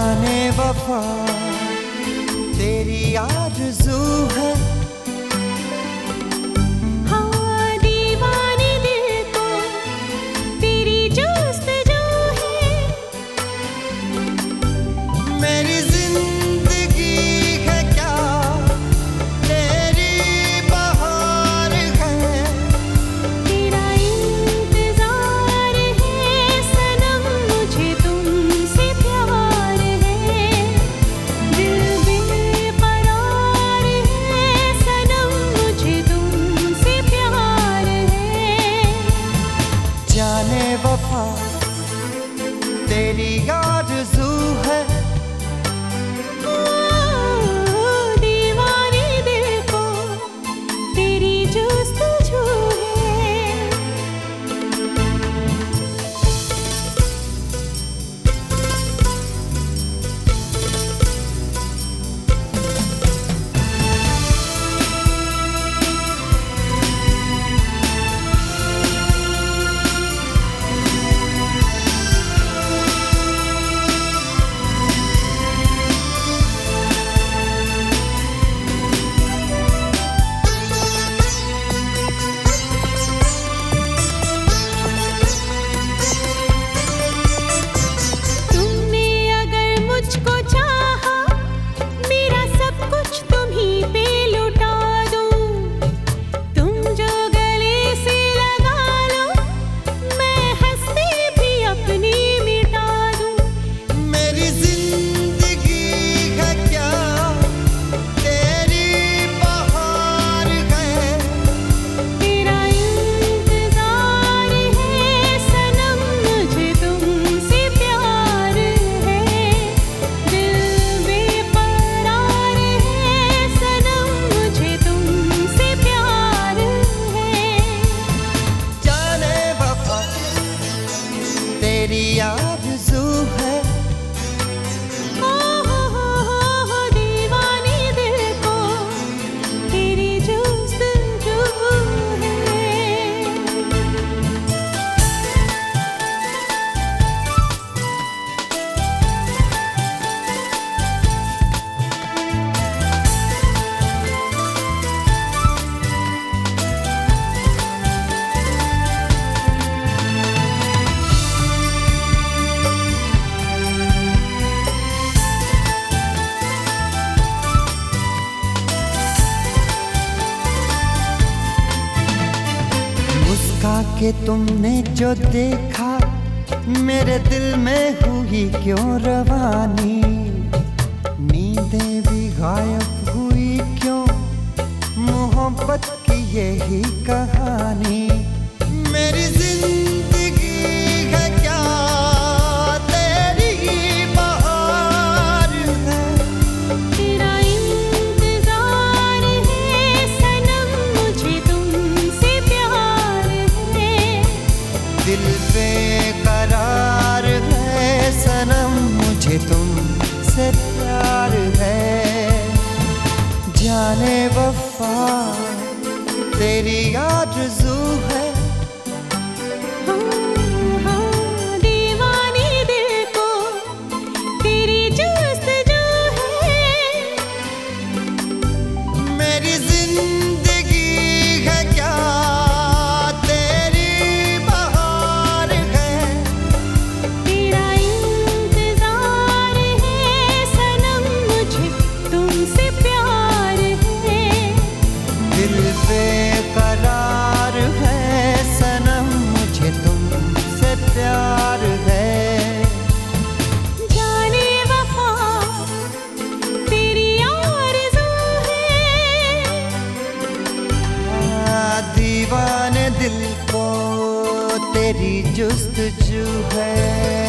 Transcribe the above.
जाने वफा। तेरी आरज़ू है के तुमने जो देखा, मेरे दिल में हुई क्यों रवानी? नींदें भी गायब हुई क्यों? मोहब्बत की यही कहानी। वफा तेरी आजज़ू है। used to है।